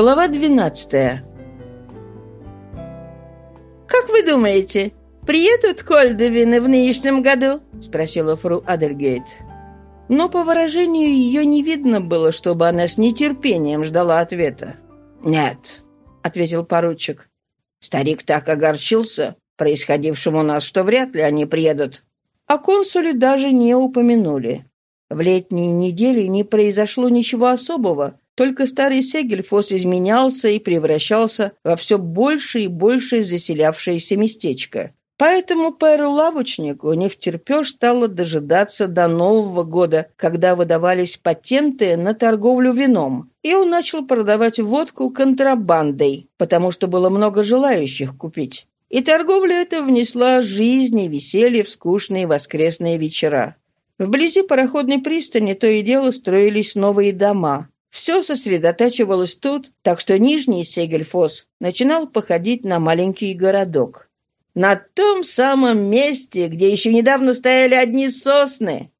Глава 12 «Как вы думаете, приедут Кольдовины в нынешнем году?» — спросила фру Адельгейт. Но по выражению ее не видно было, чтобы она с нетерпением ждала ответа. «Нет», — ответил поручик. «Старик так огорчился происходившим у нас, что вряд ли они приедут». О консуле даже не упомянули. В летние недели не произошло ничего особого, только старый Сегельфос изменялся и превращался во все больше и больше заселявшееся местечко. Поэтому Пэру-лавочнику не втерпешь стало дожидаться до Нового года, когда выдавались патенты на торговлю вином. И он начал продавать водку контрабандой, потому что было много желающих купить. И торговля эта внесла жизнь и веселье в скучные воскресные вечера. Вблизи пароходной пристани то и дело строились новые дома. Все сосредотачивалось тут, так что Нижний Сегельфос начинал походить на маленький городок. На том самом месте, где еще недавно стояли одни сосны.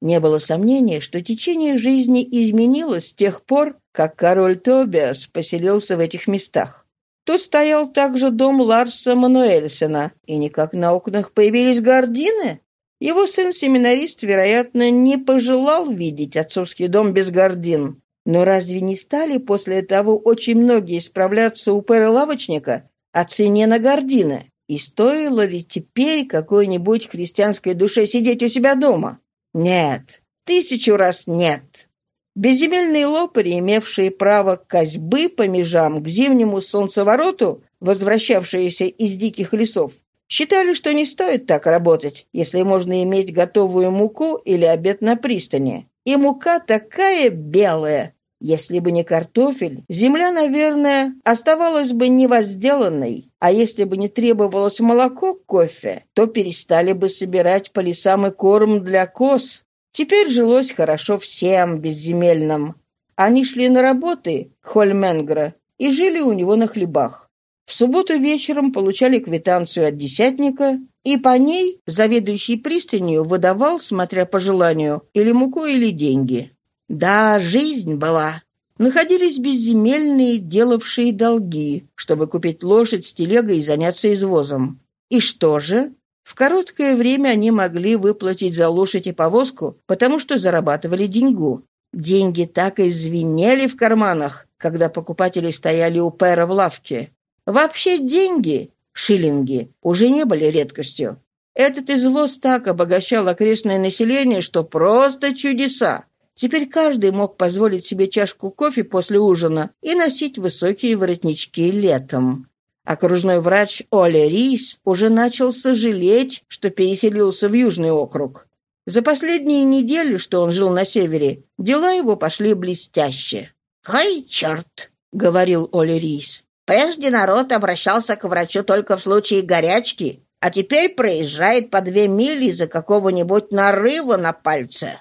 Не было сомнения, что течение жизни изменилось с тех пор, как король Тобиас поселился в этих местах. Тут стоял также дом Ларса Мануэльсена, и никак на окнах появились гардины. Его сын-семинарист, вероятно, не пожелал видеть отцовский дом без гардин. Но разве не стали после того очень многие справляться у пэра-лавочника о цене на гордины? И стоило ли теперь какой-нибудь христианской душе сидеть у себя дома? Нет, тысячу раз нет. Безземельные лопари, имевшие право козьбы по межам к зимнему солнцевороту, возвращавшиеся из диких лесов, считали, что не стоит так работать, если можно иметь готовую муку или обед на пристани. И мука такая белая, если бы не картофель, земля, наверное, оставалась бы невозделанной, а если бы не требовалось молоко кофе, то перестали бы собирать по лесам и корм для коз. Теперь жилось хорошо всем безземельным. Они шли на работы к Хольменгра и жили у него на хлебах. В субботу вечером получали квитанцию от десятника, и по ней заведующий пристанью выдавал, смотря по желанию, или муку, или деньги. Да, жизнь была. Находились безземельные, делавшие долги, чтобы купить лошадь с телегой и заняться извозом. И что же? В короткое время они могли выплатить за лошадь и повозку, потому что зарабатывали деньгу. Деньги так и звенели в карманах, когда покупатели стояли у пэра в лавке. Вообще деньги, шиллинги, уже не были редкостью. Этот извоз так обогащал окрестное население, что просто чудеса. Теперь каждый мог позволить себе чашку кофе после ужина и носить высокие воротнички летом. Окружной врач Оля Рис уже начал сожалеть, что переселился в Южный округ. За последние недели, что он жил на севере, дела его пошли блестяще. «Хай, черт!» — говорил Оля Рис. «Прежде народ обращался к врачу только в случае горячки, а теперь проезжает по две мили из-за какого-нибудь нарыва на пальце.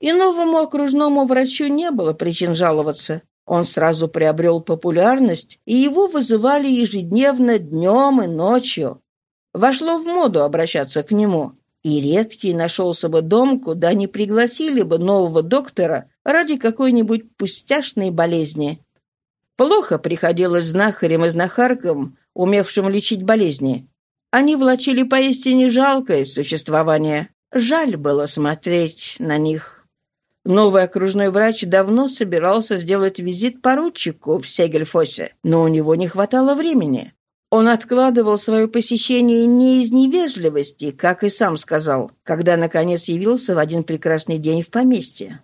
И новому окружному врачу не было причин жаловаться. Он сразу приобрел популярность, и его вызывали ежедневно днем и ночью. Вошло в моду обращаться к нему. И редкий нашелся бы дом, куда не пригласили бы нового доктора ради какой-нибудь пустяшной болезни. Плохо приходилось знахарям и знахаркам, умевшим лечить болезни. Они влачили поистине жалкое существование. Жаль было смотреть на них. Новый окружной врач давно собирался сделать визит поручику в Сегельфосе, но у него не хватало времени. Он откладывал свое посещение не из невежливости, как и сам сказал, когда, наконец, явился в один прекрасный день в поместье.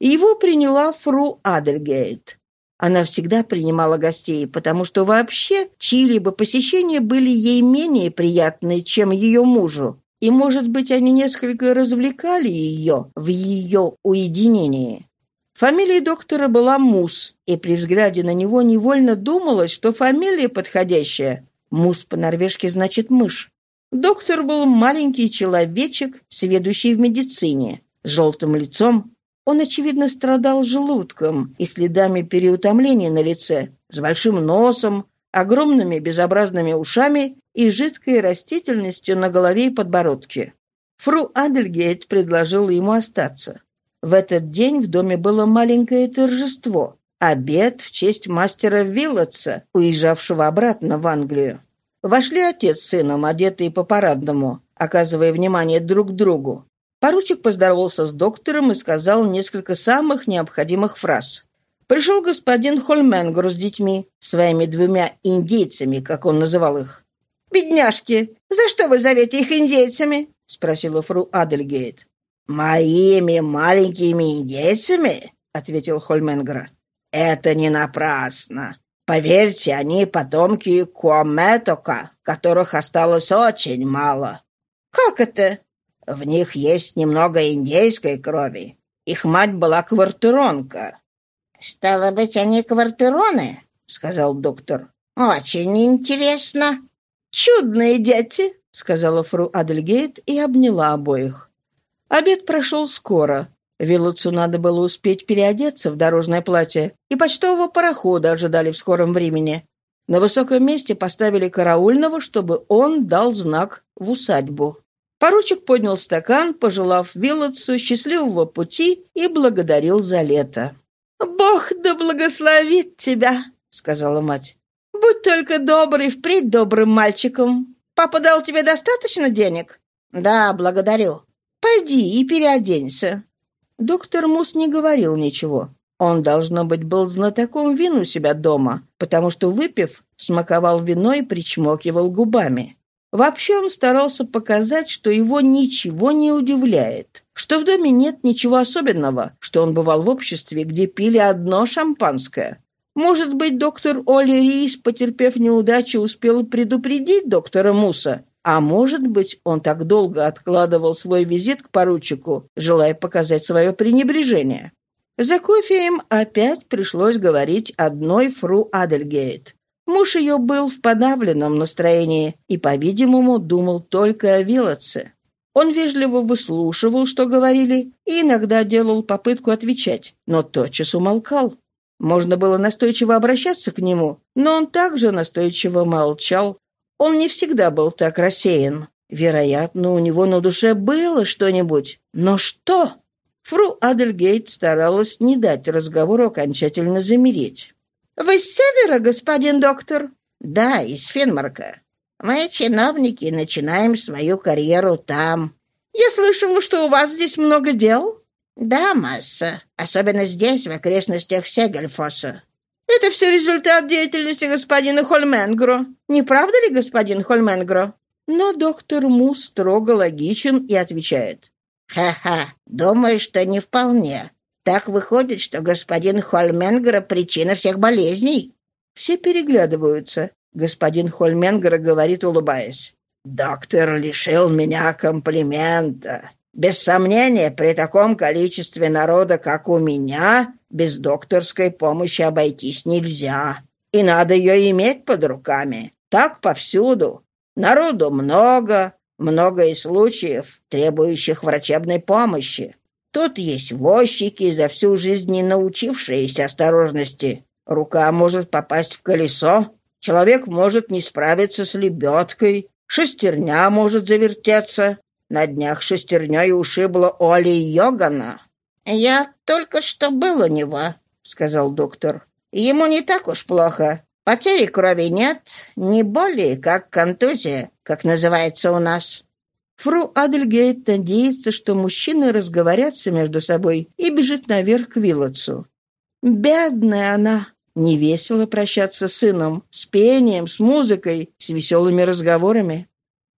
Его приняла фру Адельгейт. Она всегда принимала гостей, потому что вообще чьи-либо посещения были ей менее приятны, чем ее мужу, и, может быть, они несколько развлекали ее в ее уединении. Фамилия доктора была Мус, и при взгляде на него невольно думалось, что фамилия подходящая. Мус по-норвежски значит «мышь». Доктор был маленький человечек, сведущий в медицине, с желтым лицом. Он, очевидно, страдал желудком и следами переутомления на лице, с большим носом, огромными безобразными ушами и жидкой растительностью на голове и подбородке. Фру Адельгейт предложила ему остаться. В этот день в доме было маленькое торжество. Обед в честь мастера Виллотса, уезжавшего обратно в Англию. Вошли отец с сыном, одетые по-парадному, оказывая внимание друг другу. Поручик поздоровался с доктором и сказал несколько самых необходимых фраз. Пришел господин Хольменгер с детьми, своими двумя индейцами, как он называл их. «Бедняжки, за что вы зовете их индейцами?» — спросила фру Адельгейт. «Моими маленькими индейцами?» — ответил Хольменгер. «Это не напрасно. Поверьте, они потомки Куаметока, которых осталось очень мало». «Как это?» «В них есть немного индейской крови. Их мать была квартиронка». «Стало быть, они квартироны?» — сказал доктор. «Очень интересно». «Чудные дети», — сказала фру Адельгейт и обняла обоих. Обед прошел скоро. Вилуцу надо было успеть переодеться в дорожное платье, и почтового парохода ожидали в скором времени. На высоком месте поставили караульного, чтобы он дал знак в усадьбу. Поручик поднял стакан, пожелав Вилотсу счастливого пути и благодарил за лето. «Бог да благословит тебя!» — сказала мать. «Будь только добрый, впредь добрым мальчиком. Папа дал тебе достаточно денег?» «Да, благодарю». «Пойди и переоденься. Доктор Мус не говорил ничего. Он, должно быть, был знатоком вин у себя дома, потому что, выпив, смаковал вино и причмокивал губами. Вообще он старался показать, что его ничего не удивляет, что в доме нет ничего особенного, что он бывал в обществе, где пили одно шампанское. Может быть, доктор Оли Рис, потерпев неудачу, успел предупредить доктора Муса, а может быть, он так долго откладывал свой визит к поручику, желая показать свое пренебрежение. За кофе им опять пришлось говорить одной фру Адельгейт. Муж ее был в подавленном настроении и, по-видимому, думал только о Вилотце. Он вежливо выслушивал, что говорили, и иногда делал попытку отвечать, но тотчас умолкал. Можно было настойчиво обращаться к нему, но он также настойчиво молчал, он не всегда был так рассеян. Вероятно, у него на душе было что-нибудь. Но что? Фру Адельгейт старалась не дать разговору окончательно замереть. «Вы с севера, господин доктор?» «Да, из Финмарка. Мы, чиновники, начинаем свою карьеру там». «Я слышала, что у вас здесь много дел?» «Да, масса. Особенно здесь, в окрестностях Сегельфоса. Это все результат деятельности господина Хольменгро. Не правда ли, господин Хольменгро? Но доктор Му строго логичен и отвечает. «Ха-ха, думаю, что не вполне. Так выходит, что господин Хольменгро — причина всех болезней». Все переглядываются. Господин Хольменгро говорит, улыбаясь. «Доктор лишил меня комплимента. Без сомнения, при таком количестве народа, как у меня, без докторской помощи обойтись нельзя. И надо ее иметь под руками. Так повсюду. Народу много, много и случаев, требующих врачебной помощи. Тут есть возчики, за всю жизнь не научившиеся осторожности. Рука может попасть в колесо, человек может не справиться с лебедкой, шестерня может завертеться. На днях шестерней ушибла Оли Йогана. «Я только что был у него», — сказал доктор. «Ему не так уж плохо. Потери крови нет, не более, как контузия, как называется у нас». Фру Адельгейт надеется, что мужчины разговорятся между собой и бежит наверх к Виллотсу. Бедная она! Невесело прощаться с сыном, с пением, с музыкой, с веселыми разговорами.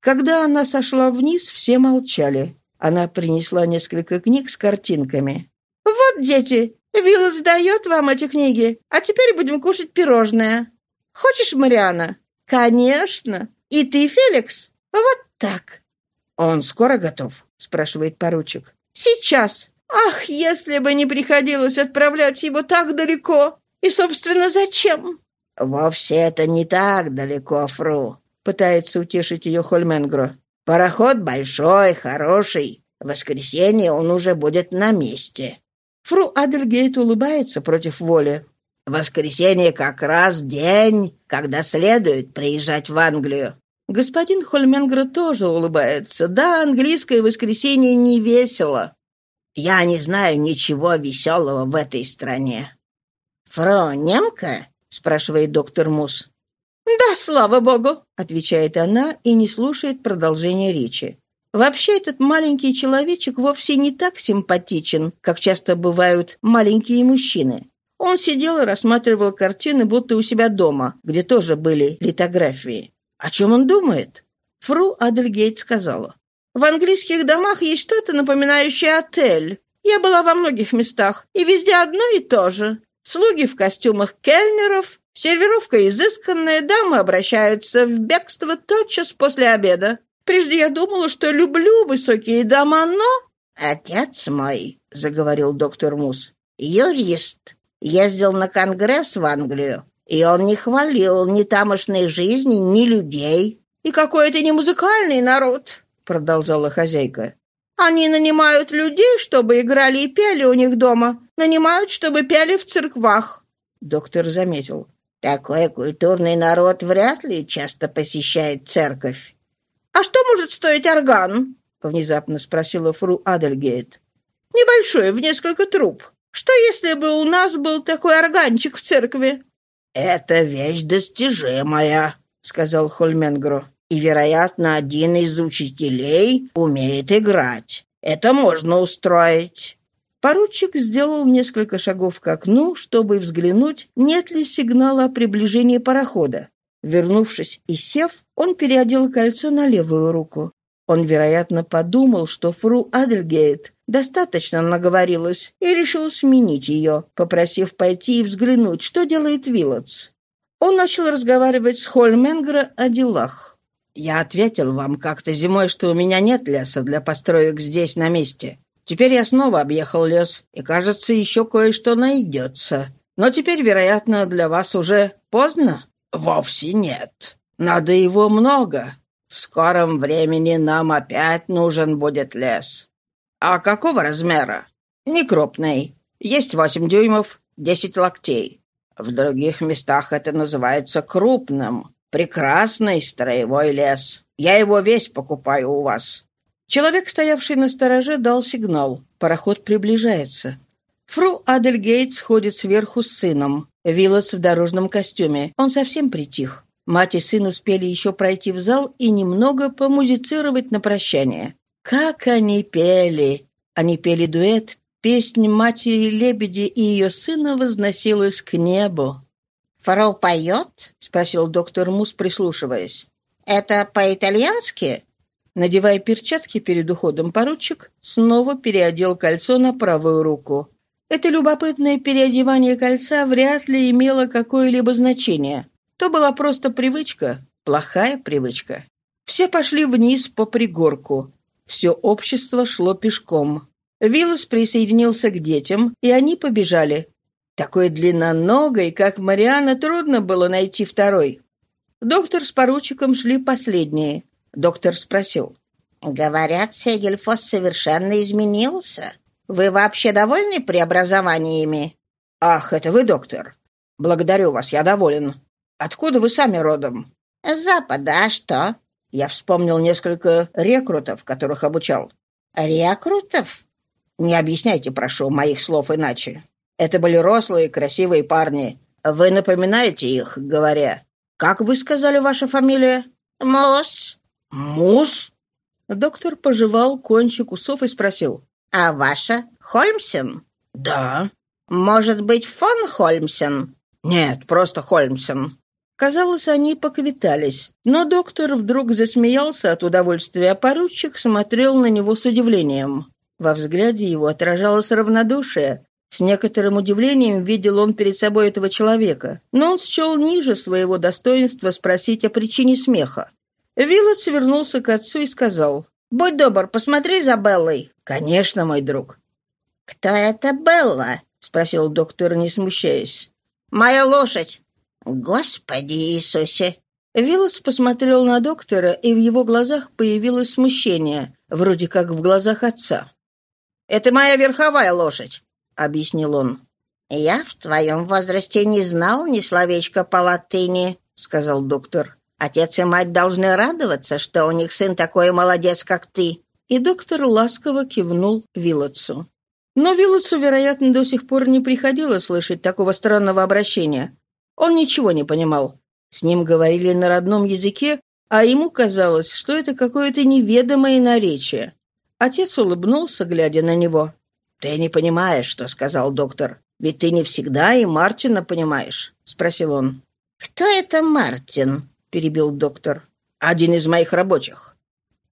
Когда она сошла вниз, все молчали. Она принесла несколько книг с картинками. «Вот, дети, Виллас дает вам эти книги, а теперь будем кушать пирожное. Хочешь, Мариана?» «Конечно. И ты, Феликс? Вот так». «Он скоро готов?» — спрашивает поручик. «Сейчас. Ах, если бы не приходилось отправлять его так далеко! И, собственно, зачем?» «Вовсе это не так далеко, Фру», — пытается утешить ее Хольменгро. Пароход большой, хороший. В воскресенье он уже будет на месте. Фру Адельгейт улыбается против воли. Воскресенье как раз день, когда следует приезжать в Англию. Господин Хольменгра тоже улыбается. Да, английское воскресенье не весело. Я не знаю ничего веселого в этой стране. «Фрау немка?» — спрашивает доктор Мус. «Да, слава богу», — отвечает она и не слушает продолжения речи. Вообще этот маленький человечек вовсе не так симпатичен, как часто бывают маленькие мужчины. Он сидел и рассматривал картины, будто у себя дома, где тоже были литографии. О чем он думает? Фру Адельгейт сказала. «В английских домах есть что-то напоминающее отель. Я была во многих местах, и везде одно и то же. Слуги в костюмах кельнеров, сервировка изысканная, дамы обращаются в бегство тотчас после обеда. Прежде я думала, что люблю высокие дома, но...» «Отец мой», — заговорил доктор Мус, — «юрист. Ездил на конгресс в Англию, и он не хвалил ни тамошной жизни, ни людей». «И какой это не музыкальный народ», — продолжала хозяйка. Они нанимают людей, чтобы играли и пели у них дома. Нанимают, чтобы пели в церквах. Доктор заметил. Такой культурный народ вряд ли часто посещает церковь. «А что может стоить орган?» — внезапно спросила фру Адельгейт. «Небольшой, в несколько труб. Что, если бы у нас был такой органчик в церкви?» «Это вещь достижимая», — сказал Хольменгро и, вероятно, один из учителей умеет играть. Это можно устроить». Поручик сделал несколько шагов к окну, чтобы взглянуть, нет ли сигнала о приближении парохода. Вернувшись и сев, он переодел кольцо на левую руку. Он, вероятно, подумал, что фру Адельгейт достаточно наговорилась, и решил сменить ее, попросив пойти и взглянуть, что делает Виллотс. Он начал разговаривать с Хольменгро о делах. Я ответил вам как-то зимой, что у меня нет леса для построек здесь, на месте. Теперь я снова объехал лес, и, кажется, еще кое-что найдется. Но теперь, вероятно, для вас уже поздно? Вовсе нет. Надо его много. В скором времени нам опять нужен будет лес. А какого размера? Не крупный. Есть восемь дюймов, десять локтей. В других местах это называется крупным. Прекрасный строевой лес. Я его весь покупаю у вас». Человек, стоявший на стороже, дал сигнал. Пароход приближается. Фру Адельгейт сходит сверху с сыном. Виллотс в дорожном костюме. Он совсем притих. Мать и сын успели еще пройти в зал и немного помузицировать на прощание. Как они пели! Они пели дуэт. Песнь матери-лебеди и ее сына возносилась к небу. «Фрау поет?» — спросил доктор Мус, прислушиваясь. «Это по-итальянски?» Надевая перчатки перед уходом, поручик снова переодел кольцо на правую руку. Это любопытное переодевание кольца вряд ли имело какое-либо значение. То была просто привычка, плохая привычка. Все пошли вниз по пригорку. Все общество шло пешком. Виллус присоединился к детям, и они побежали. Такой длинноногой, как Мариана, трудно было найти второй. Доктор с поручиком шли последние. Доктор спросил. «Говорят, Сегельфос совершенно изменился. Вы вообще довольны преобразованиями?» «Ах, это вы, доктор. Благодарю вас, я доволен. Откуда вы сами родом?» «С запада, а что?» Я вспомнил несколько рекрутов, которых обучал. «Рекрутов?» Не объясняйте, прошу, моих слов иначе. Это были рослые, красивые парни. Вы напоминаете их, говоря. Как вы сказали ваша фамилия? Мус. Мус? Доктор пожевал кончик усов и спросил. А ваша Хольмсен? Да. Может быть, фон Хольмсен? Нет, просто Хольмсен. Казалось, они поквитались. Но доктор вдруг засмеялся от удовольствия, а поручик смотрел на него с удивлением. Во взгляде его отражалось равнодушие, с некоторым удивлением видел он перед собой этого человека, но он счел ниже своего достоинства спросить о причине смеха. Виллот вернулся к отцу и сказал, «Будь добр, посмотри за Беллой». «Конечно, мой друг». «Кто это Белла?» — спросил доктор, не смущаясь. «Моя лошадь». «Господи Иисусе!» Виллотс посмотрел на доктора, и в его глазах появилось смущение, вроде как в глазах отца. «Это моя верховая лошадь. — объяснил он. «Я в твоем возрасте не знал ни словечка по латыни», — сказал доктор. «Отец и мать должны радоваться, что у них сын такой молодец, как ты». И доктор ласково кивнул Вилотсу. Но Виллотсу, вероятно, до сих пор не приходило слышать такого странного обращения. Он ничего не понимал. С ним говорили на родном языке, а ему казалось, что это какое-то неведомое наречие. Отец улыбнулся, глядя на него. «Ты не понимаешь, что сказал доктор. Ведь ты не всегда и Мартина понимаешь», — спросил он. «Кто это Мартин?» — перебил доктор. «Один из моих рабочих».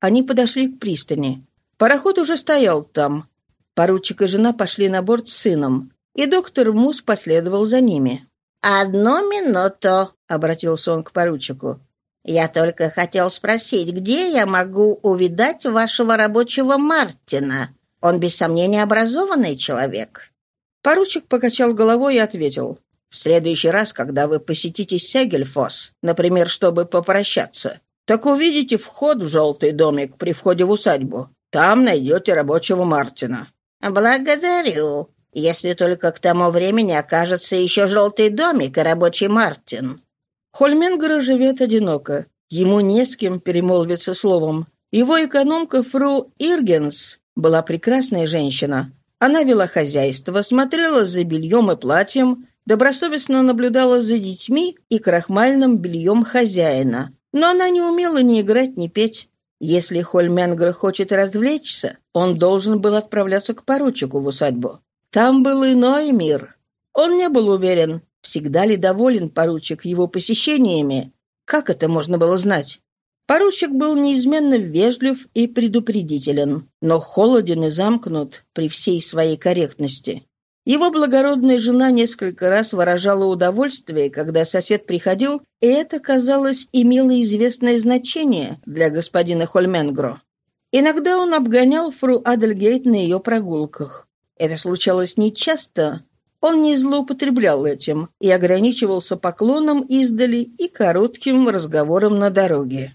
Они подошли к пристани. Пароход уже стоял там. Поручик и жена пошли на борт с сыном, и доктор Мус последовал за ними. «Одну минуту», — обратился он к поручику. «Я только хотел спросить, где я могу увидать вашего рабочего Мартина? Он, без сомнения, образованный человек». Поручик покачал головой и ответил. «В следующий раз, когда вы посетите Сегельфос, например, чтобы попрощаться, так увидите вход в желтый домик при входе в усадьбу. Там найдете рабочего Мартина». «Благодарю. Если только к тому времени окажется еще желтый домик и рабочий Мартин». Хольменгера живет одиноко. Ему не с кем перемолвиться словом. Его экономка фру Иргенс была прекрасная женщина. Она вела хозяйство, смотрела за бельем и платьем, добросовестно наблюдала за детьми и крахмальным бельем хозяина. Но она не умела ни играть, ни петь. Если Хольменгер хочет развлечься, он должен был отправляться к поручику в усадьбу. Там был иной мир. Он не был уверен, всегда ли доволен поручик его посещениями. Как это можно было знать? Поручик был неизменно вежлив и предупредителен, но холоден и замкнут при всей своей корректности. Его благородная жена несколько раз выражала удовольствие, когда сосед приходил, и это, казалось, имело известное значение для господина Хольменгро. Иногда он обгонял фру Адельгейт на ее прогулках. Это случалось нечасто. Он не злоупотреблял этим и ограничивался поклоном издали и коротким разговором на дороге.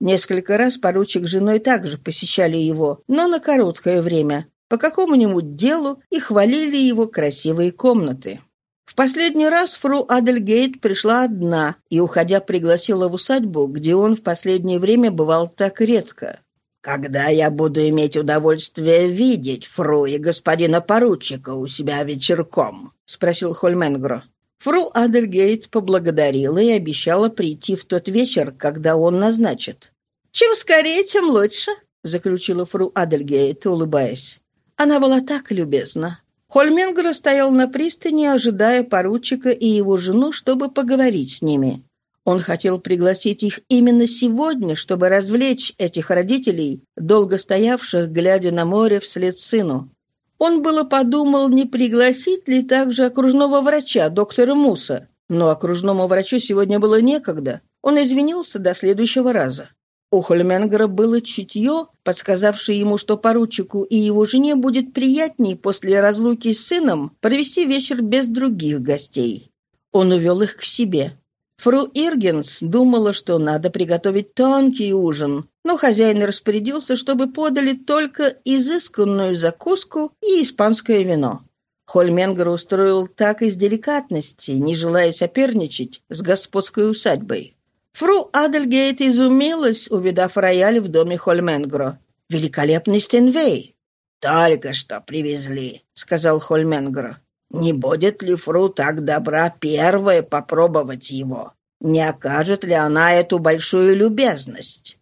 Несколько раз поручик с женой также посещали его, но на короткое время, по какому-нибудь делу и хвалили его красивые комнаты. В последний раз фру Адельгейт пришла одна и, уходя, пригласила в усадьбу, где он в последнее время бывал так редко. «Когда я буду иметь удовольствие видеть фру и господина поручика у себя вечерком?» — спросил Хольменгро. Фру Адельгейт поблагодарила и обещала прийти в тот вечер, когда он назначит. «Чем скорее, тем лучше», — заключила фру Адельгейт, улыбаясь. Она была так любезна. Хольменгер стоял на пристани, ожидая поручика и его жену, чтобы поговорить с ними. Он хотел пригласить их именно сегодня, чтобы развлечь этих родителей, долго стоявших, глядя на море вслед сыну. Он было подумал, не пригласить ли также окружного врача, доктора Муса. Но окружному врачу сегодня было некогда. Он извинился до следующего раза. У Хольменгера было чутье, подсказавшее ему, что поручику и его жене будет приятней после разлуки с сыном провести вечер без других гостей. Он увел их к себе. Фру Иргенс думала, что надо приготовить тонкий ужин, но хозяин распорядился, чтобы подали только изысканную закуску и испанское вино. Хольменгер устроил так из деликатности, не желая соперничать с господской усадьбой. Фру Адельгейт изумилась, увидав рояль в доме Хольменгро. «Великолепный Стенвей!» «Только что привезли», — сказал Хольменгро. «Не будет ли Фру так добра первая попробовать его? Не окажет ли она эту большую любезность?»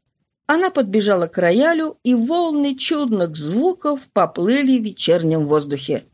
Она подбежала к роялю, и волны чудных звуков поплыли в вечернем воздухе.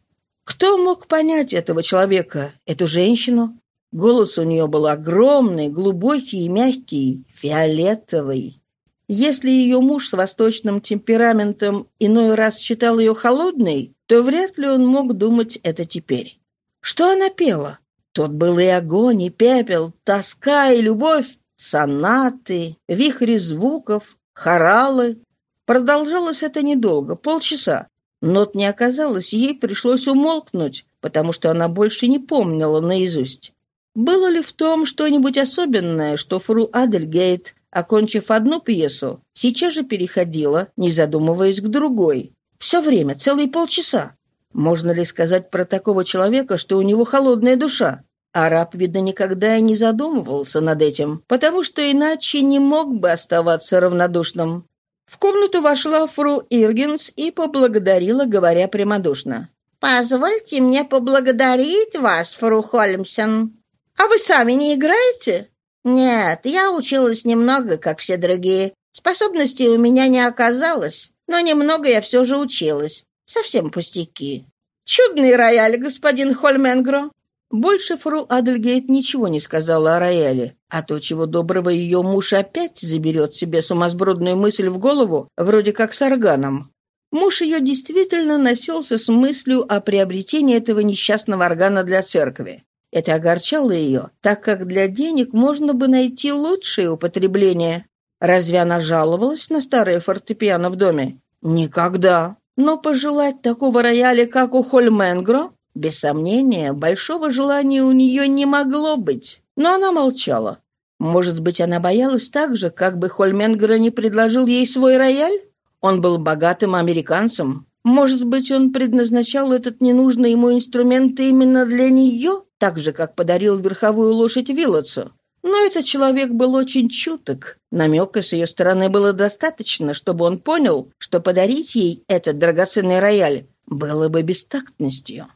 Кто мог понять этого человека, эту женщину? Голос у нее был огромный, глубокий и мягкий, фиолетовый. Если ее муж с восточным темпераментом иной раз считал ее холодной, то вряд ли он мог думать это теперь. Что она пела? Тут был и огонь, и пепел, тоска и любовь, сонаты, вихри звуков, хоралы. Продолжалось это недолго, полчаса. Нот не оказалось, ей пришлось умолкнуть, потому что она больше не помнила наизусть. Было ли в том что-нибудь особенное, что фру Адельгейт, окончив одну пьесу, сейчас же переходила, не задумываясь к другой? Все время, целые полчаса. Можно ли сказать про такого человека, что у него холодная душа? Араб, видно, никогда и не задумывался над этим, потому что иначе не мог бы оставаться равнодушным. В комнату вошла фру Иргенс и поблагодарила, говоря прямодушно. «Позвольте мне поблагодарить вас, фру Холмсен». «А вы сами не играете?» «Нет, я училась немного, как все другие. Способностей у меня не оказалось, но немного я все же училась. Совсем пустяки». «Чудный рояль, господин Хольменгро». Больше фру Адельгейт ничего не сказала о рояле, а то, чего доброго, ее муж опять заберет себе сумасбродную мысль в голову, вроде как с органом. Муж ее действительно носился с мыслью о приобретении этого несчастного органа для церкви. Это огорчало ее, так как для денег можно бы найти лучшее употребление. Разве она жаловалась на старое фортепиано в доме? Никогда. Но пожелать такого рояля, как у Хольменгро, без сомнения, большого желания у нее не могло быть. Но она молчала. Может быть, она боялась так же, как бы Хольменгро не предложил ей свой рояль? Он был богатым американцем. Может быть, он предназначал этот ненужный ему инструмент именно для нее, так же, как подарил верховую лошадь Виллотсу. Но этот человек был очень чуток. Намека с ее стороны было достаточно, чтобы он понял, что подарить ей этот драгоценный рояль было бы бестактностью.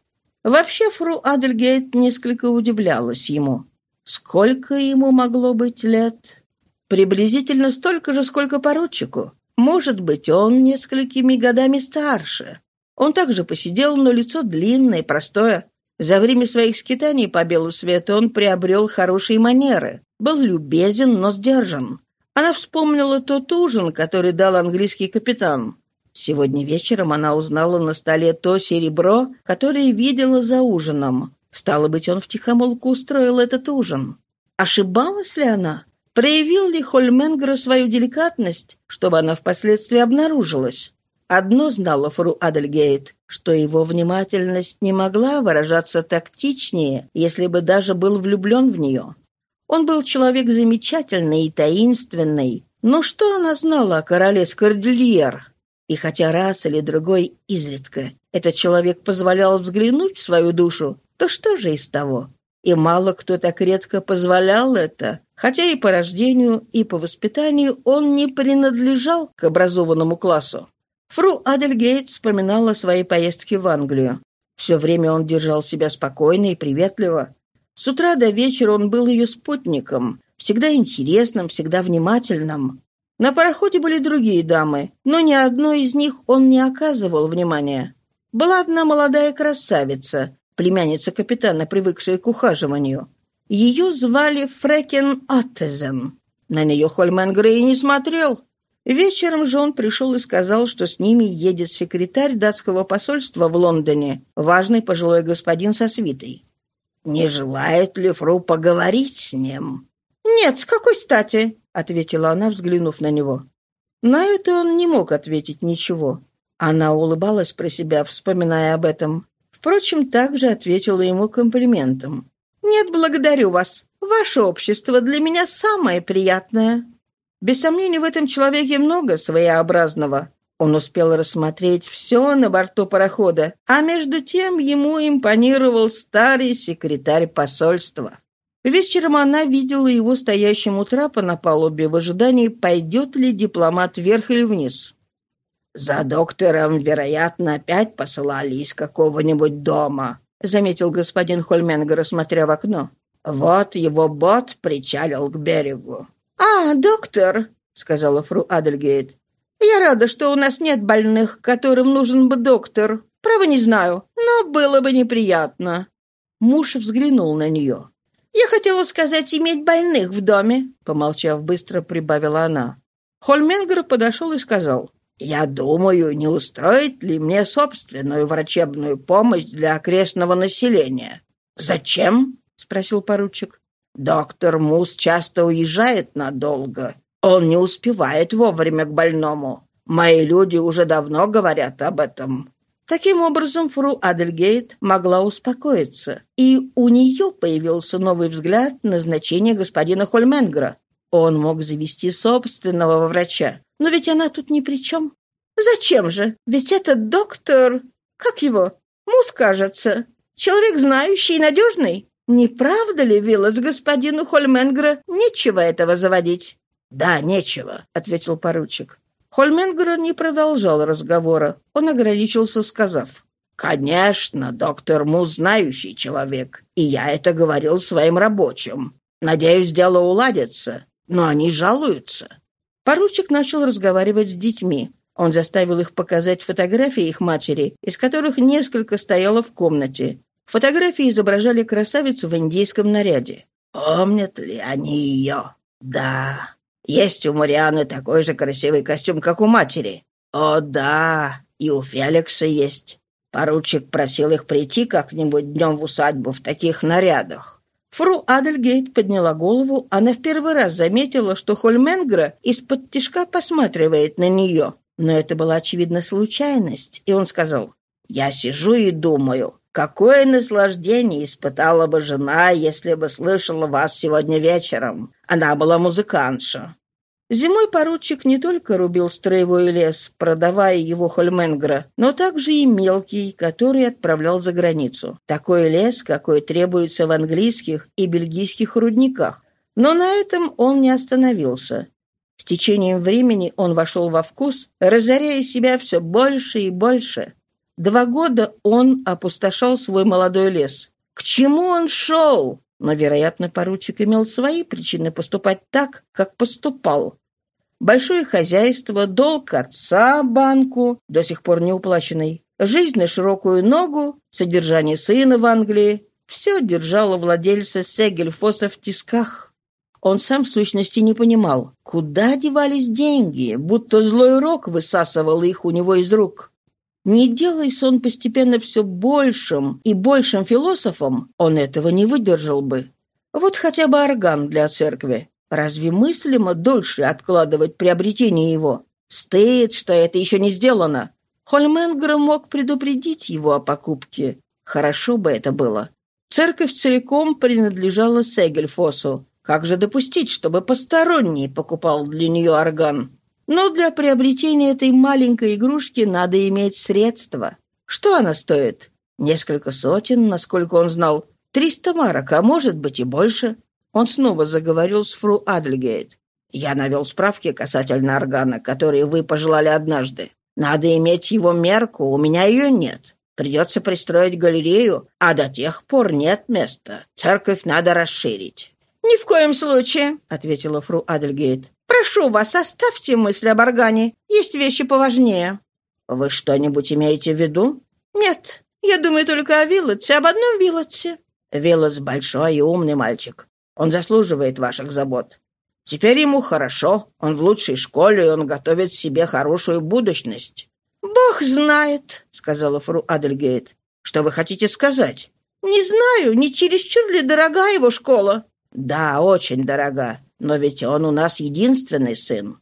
Вообще, фру Адельгейт несколько удивлялась ему. Сколько ему могло быть лет? Приблизительно столько же, сколько поручику. Может быть, он несколькими годами старше. Он также посидел, но лицо длинное, простое. За время своих скитаний по белу свету он приобрел хорошие манеры. Был любезен, но сдержан. Она вспомнила тот ужин, который дал английский капитан. Сегодня вечером она узнала на столе то серебро, которое видела за ужином. Стало быть, он втихомолку устроил этот ужин. Ошибалась ли она? Проявил ли Хольменгер свою деликатность, чтобы она впоследствии обнаружилась? Одно знала фру Адельгейт, что его внимательность не могла выражаться тактичнее, если бы даже был влюблен в нее. Он был человек замечательный и таинственный, но что она знала о короле Скордильер? И хотя раз или другой изредка этот человек позволял взглянуть в свою душу, то что же из того? И мало кто так редко позволял это, хотя и по рождению, и по воспитанию он не принадлежал к образованному классу. Фру Адельгейт вспоминала свои поездки в Англию. Все время он держал себя спокойно и приветливо. С утра до вечера он был ее спутником, всегда интересным, всегда внимательным. На пароходе были другие дамы, но ни одной из них он не оказывал внимания. Была одна молодая красавица, племянница капитана, привыкшая к ухаживанию. Ее звали Фрекен Оттезен. На нее Хольмен Грей не смотрел. Вечером же он пришел и сказал, что с ними едет секретарь датского посольства в Лондоне, важный пожилой господин со свитой. «Не желает ли Фру поговорить с ним?» «Нет, с какой стати?» — ответила она, взглянув на него. На это он не мог ответить ничего. Она улыбалась про себя, вспоминая об этом. Впрочем, также ответила ему комплиментом. «Нет, благодарю вас. Ваше общество для меня самое приятное». Без сомнения, в этом человеке много своеобразного. Он успел рассмотреть все на борту парохода, а между тем ему импонировал старый секретарь посольства. Вечером она видела его стоящим у трапа на палубе в ожидании, пойдет ли дипломат вверх или вниз. «За доктором, вероятно, опять посылали из какого-нибудь дома», заметил господин Хольменгер, смотря в окно. «Вот его бот причалил к берегу». «А, доктор», — сказала фру Адельгейт, «я рада, что у нас нет больных, которым нужен бы доктор. Право не знаю, но было бы неприятно». Муж взглянул на нее. «Я хотела сказать, иметь больных в доме», — помолчав, быстро прибавила она. Хольменгер подошел и сказал, я думаю, не устроить ли мне собственную врачебную помощь для окрестного населения. Зачем? спросил поручик. Доктор Мус часто уезжает надолго. Он не успевает вовремя к больному. Мои люди уже давно говорят об этом. Таким образом, фру Адельгейт могла успокоиться, и у нее появился новый взгляд на значение господина Хольменгра. Он мог завести собственного врача, но ведь она тут ни при чем. Зачем же? Ведь этот доктор... Как его? Мус, кажется. Человек знающий и надежный. Не правда ли, Виллас, господину Хольменгра нечего этого заводить? «Да, нечего», — ответил поручик. Хольменгер не продолжал разговора. Он ограничился, сказав. «Конечно, доктор Муз знающий человек, и я это говорил своим рабочим. Надеюсь, дело уладится, но они жалуются». Поручик начал разговаривать с детьми. Он заставил их показать фотографии их матери, из которых несколько стояло в комнате. Фотографии изображали красавицу в индийском наряде. «Помнят ли они ее?» «Да. Есть у Марианы такой же красивый костюм, как у матери?» «О, да. И у Феликса есть. Поручик просил их прийти как-нибудь днем в усадьбу в таких нарядах». Фру Адельгейт подняла голову. Она в первый раз заметила, что Хольменгра из-под тишка посматривает на нее. Но это была, очевидно, случайность, и он сказал, «Я сижу и думаю, какое наслаждение испытала бы жена, если бы слышала вас сегодня вечером. Она была музыкантша». Зимой поручик не только рубил строевой лес, продавая его Хольменгра, но также и мелкий, который отправлял за границу. Такой лес, какой требуется в английских и бельгийских рудниках. Но на этом он не остановился. С течением времени он вошел во вкус, разоряя себя все больше и больше. Два года он опустошал свой молодой лес. К чему он шел? Но, вероятно, поручик имел свои причины поступать так, как поступал. Большое хозяйство, долг отца банку, до сих пор не уплаченный, жизнь на широкую ногу, содержание сына в Англии – все держало владельца Сегельфоса в тисках. Он сам в сущности не понимал, куда девались деньги, будто злой рок высасывал их у него из рук. Не делаясь он постепенно все большим и большим философом, он этого не выдержал бы. Вот хотя бы орган для церкви. Разве мыслимо дольше откладывать приобретение его? Стыд, что это еще не сделано. Хольменгер мог предупредить его о покупке. Хорошо бы это было. Церковь целиком принадлежала Сегельфосу. Как же допустить, чтобы посторонний покупал для нее орган? Но для приобретения этой маленькой игрушки надо иметь средства. Что она стоит? Несколько сотен, насколько он знал. Триста марок, а может быть и больше. Он снова заговорил с фру Адльгейт. «Я навел справки касательно органа, которые вы пожелали однажды. Надо иметь его мерку, у меня ее нет. Придется пристроить галерею, а до тех пор нет места. Церковь надо расширить. «Ни в коем случае», — ответила фру Адельгейт. «Прошу вас, оставьте мысли об органе. Есть вещи поважнее». «Вы что-нибудь имеете в виду?» «Нет, я думаю только о Виллотсе, об одном Виллотсе». «Виллотс большой и умный мальчик. Он заслуживает ваших забот. Теперь ему хорошо, он в лучшей школе, и он готовит себе хорошую будущность». «Бог знает», — сказала фру Адельгейт. «Что вы хотите сказать?» «Не знаю, не чересчур ли дорога его школа?» «Да, очень дорога, но ведь он у нас единственный сын».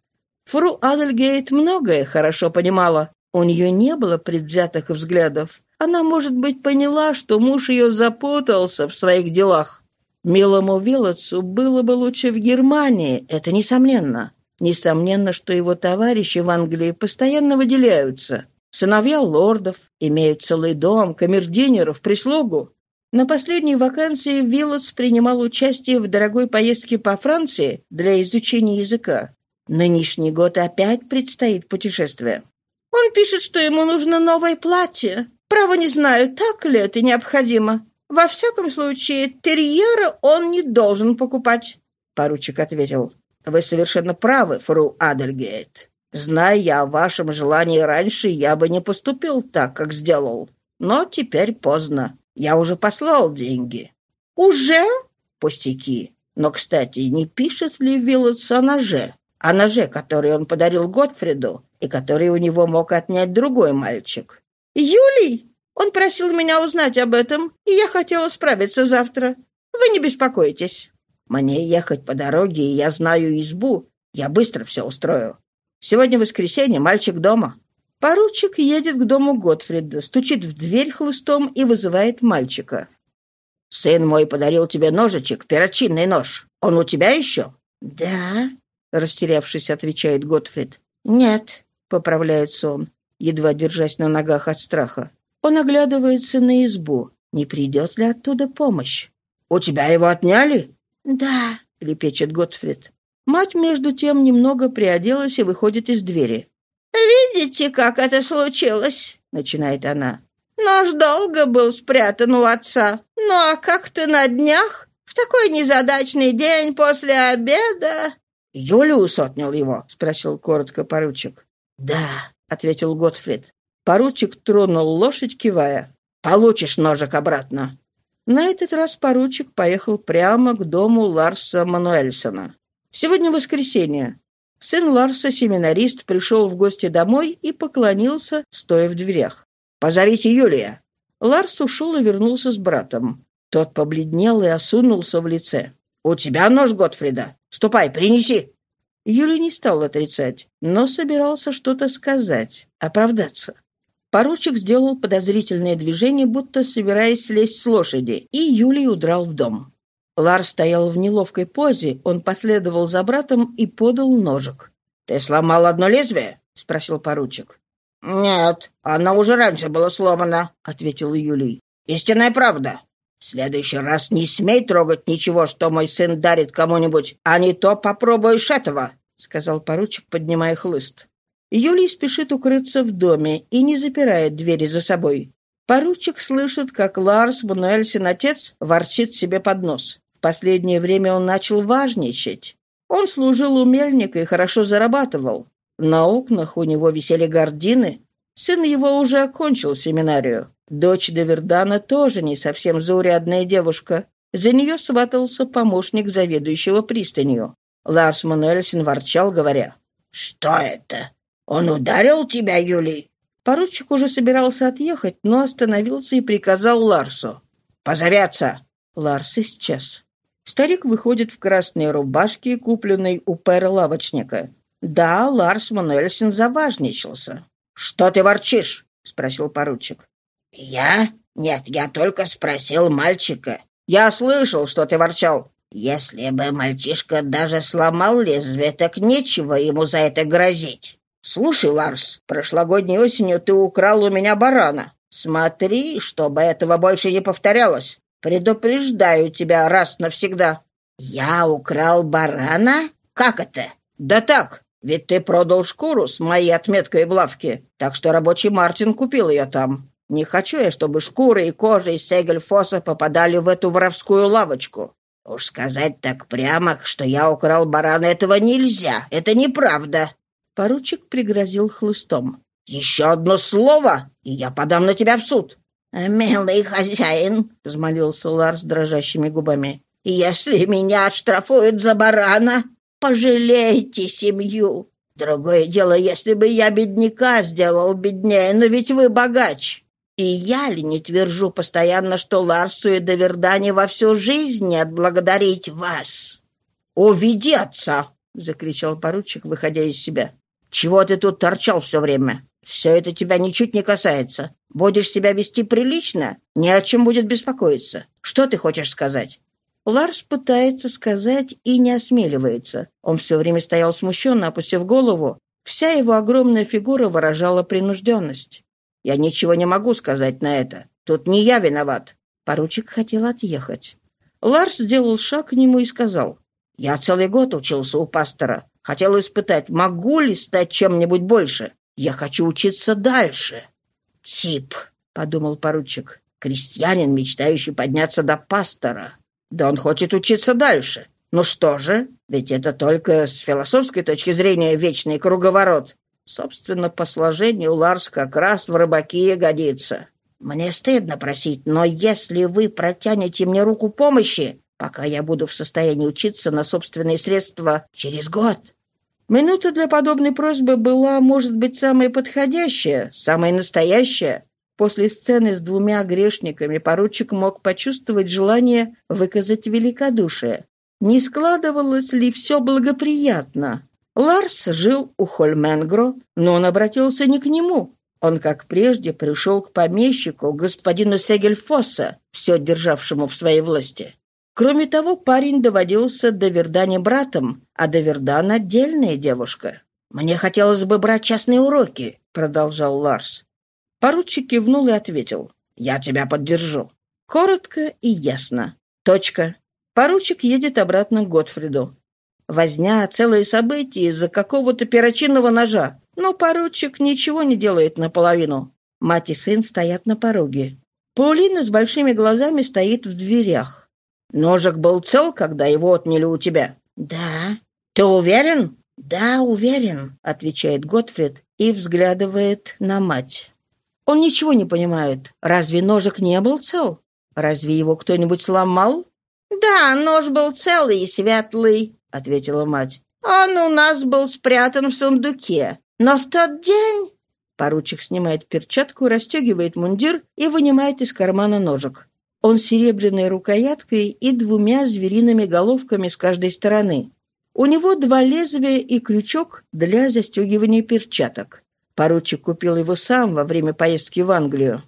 Фру Адельгейт многое хорошо понимала. У нее не было предвзятых взглядов. Она, может быть, поняла, что муж ее запутался в своих делах. Милому Вилотсу было бы лучше в Германии, это несомненно. Несомненно, что его товарищи в Англии постоянно выделяются. Сыновья лордов, имеют целый дом, камердинеров, прислугу. На последней вакансии Виллотс принимал участие в дорогой поездке по Франции для изучения языка. Нынешний год опять предстоит путешествие. Он пишет, что ему нужно новое платье. Право не знаю, так ли это необходимо. Во всяком случае, терьера он не должен покупать. Поручик ответил. Вы совершенно правы, фру Адельгейт. Зная я о вашем желании раньше, я бы не поступил так, как сделал. Но теперь поздно. Я уже послал деньги». «Уже?» «Пустяки. Но, кстати, не пишет ли Виллотс о ноже? О ноже, который он подарил Готфриду и который у него мог отнять другой мальчик». «Юлий? Он просил меня узнать об этом, и я хотела справиться завтра. Вы не беспокойтесь». «Мне ехать по дороге, и я знаю избу. Я быстро все устрою. Сегодня воскресенье, мальчик дома». Поручик едет к дому Готфрида, стучит в дверь хлыстом и вызывает мальчика. «Сын мой подарил тебе ножичек, перочинный нож. Он у тебя еще?» «Да», — растерявшись, отвечает Готфрид. «Нет», — поправляется он, едва держась на ногах от страха. Он оглядывается на избу. Не придет ли оттуда помощь? «У тебя его отняли?» «Да», — лепечет Готфрид. Мать, между тем, немного приоделась и выходит из двери. «Видите, как это случилось?» — начинает она. Нож долго был спрятан у отца. Ну а как-то на днях, в такой незадачный день после обеда...» «Юлиус отнял его?» — спросил коротко поручик. «Да», — ответил Готфрид. Поручик тронул лошадь, кивая. «Получишь ножик обратно». На этот раз поручик поехал прямо к дому Ларса Мануэльсона. Сегодня воскресенье. Сын Ларса, семинарист, пришел в гости домой и поклонился, стоя в дверях. «Позовите Юлия!» Ларс ушел и вернулся с братом. Тот побледнел и осунулся в лице. «У тебя нож, Готфрида? Ступай, принеси!» Юлий не стал отрицать, но собирался что-то сказать, оправдаться. Поручик сделал подозрительное движение, будто собираясь слезть с лошади, и Юлий удрал в дом. Ларс стоял в неловкой позе, он последовал за братом и подал ножик. «Ты сломал одно лезвие?» — спросил поручик. «Нет, оно уже раньше было сломано», — ответил Юлий. «Истинная правда. В следующий раз не смей трогать ничего, что мой сын дарит кому-нибудь, а не то попробуешь этого», — сказал поручик, поднимая хлыст. Юлий спешит укрыться в доме и не запирает двери за собой. Поручик слышит, как Ларс Бунуэльсен отец ворчит себе под нос. Последнее время он начал важничать. Он служил у мельника и хорошо зарабатывал. На окнах у него висели гардины. Сын его уже окончил семинарию. Дочь Девердана тоже не совсем заурядная девушка. За нее сватался помощник заведующего пристанью. Ларс Мануэльсен ворчал, говоря, «Что это? «Он ударил тебя, Юлий?» Поручик уже собирался отъехать, но остановился и приказал Ларсу. «Позови Ларс исчез. Старик выходит в красной рубашке, купленной у пэра-лавочника. Да, Ларс Мануэльсен заважничался. «Что ты ворчишь?» — спросил поручик. «Я? Нет, я только спросил мальчика. Я слышал, что ты ворчал. Если бы мальчишка даже сломал лезвие, так нечего ему за это грозить. «Слушай, Ларс, прошлогодней осенью ты украл у меня барана. Смотри, чтобы этого больше не повторялось. Предупреждаю тебя раз навсегда». «Я украл барана? Как это?» «Да так, ведь ты продал шкуру с моей отметкой в лавке, так что рабочий Мартин купил ее там. Не хочу я, чтобы шкуры и кожа из Сегельфоса попадали в эту воровскую лавочку. Уж сказать так прямо, что я украл барана, этого нельзя. Это неправда. Поручик пригрозил хлыстом. «Еще одно слово, и я подам на тебя в суд!» «Милый хозяин», — взмолился Ларс дрожащими губами, «если меня отштрафуют за барана, пожалейте семью. Другое дело, если бы я бедняка сделал беднее, но ведь вы богач. И я ли не твержу постоянно, что Ларсу и Довердане во всю жизнь не отблагодарить вас?» «Уведи отца!» — закричал поручик, выходя из себя. Чего ты тут торчал все время? Все это тебя ничуть не касается. Будешь себя вести прилично, ни о чем будет беспокоиться. Что ты хочешь сказать?» Ларс пытается сказать и не осмеливается. Он все время стоял смущенно, опустив голову. Вся его огромная фигура выражала принужденность. «Я ничего не могу сказать на это. Тут не я виноват». Поручик хотел отъехать. Ларс сделал шаг к нему и сказал, «Я целый год учился у пастора. Хотел испытать, могу ли стать чем-нибудь больше. Я хочу учиться дальше. «Тип», — подумал поручик, — «крестьянин, мечтающий подняться до пастора. Да он хочет учиться дальше. Ну что же, ведь это только с философской точки зрения вечный круговорот. Собственно, по сложению Ларс как раз в рыбаки годится. Мне стыдно просить, но если вы протянете мне руку помощи, пока я буду в состоянии учиться на собственные средства через год. Минута для подобной просьбы была, может быть, самая подходящая, самая настоящая. После сцены с двумя грешниками поручик мог почувствовать желание выказать великодушие. Не складывалось ли все благоприятно? Ларс жил у Хольменгро, но он обратился не к нему. Он, как прежде, пришел к помещику, господину Сегельфоса, все державшему в своей власти. Кроме того, парень доводился до Вердани братом, а до Вердан отдельная девушка. «Мне хотелось бы брать частные уроки», — продолжал Ларс. Поручик кивнул и ответил. «Я тебя поддержу». Коротко и ясно. Точка. Поручик едет обратно к Готфриду. Возня, целые события из-за какого-то перочинного ножа. Но поручик ничего не делает наполовину. Мать и сын стоят на пороге. Паулина с большими глазами стоит в дверях. «Ножик был цел, когда его отняли у тебя?» «Да». «Ты уверен?» «Да, уверен», — отвечает Готфрид и взглядывает на мать. Он ничего не понимает. Разве ножик не был цел? Разве его кто-нибудь сломал? «Да, нож был целый и светлый», — ответила мать. «Он у нас был спрятан в сундуке. Но в тот день...» Поручик снимает перчатку, расстегивает мундир и вынимает из кармана ножик. Он серебряной рукояткой и двумя звериными головками с каждой стороны. У него два лезвия и крючок для застегивания перчаток. Поручик купил его сам во время поездки в Англию.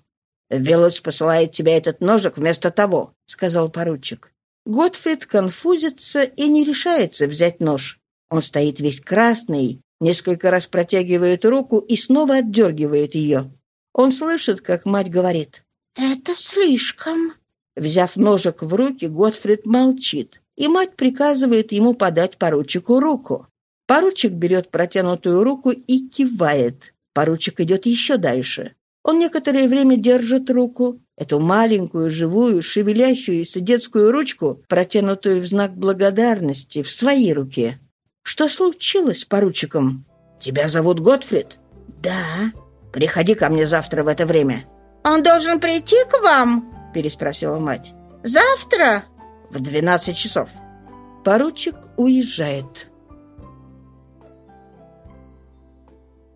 «Вилледж посылает тебе этот ножик вместо того», — сказал поручик. Готфрид конфузится и не решается взять нож. Он стоит весь красный, несколько раз протягивает руку и снова отдергивает ее. Он слышит, как мать говорит. «Это слишком». Взяв ножик в руки, Готфрид молчит, и мать приказывает ему подать поручику руку. Поручик берет протянутую руку и кивает. Поручик идет еще дальше. Он некоторое время держит руку, эту маленькую, живую, шевелящуюся детскую ручку, протянутую в знак благодарности, в своей руке. Что случилось с поручиком? «Тебя зовут Готфрид?» «Да». «Приходи ко мне завтра в это время». «Он должен прийти к вам?» – переспросила мать. «Завтра?» «В двенадцать часов». Поручик уезжает.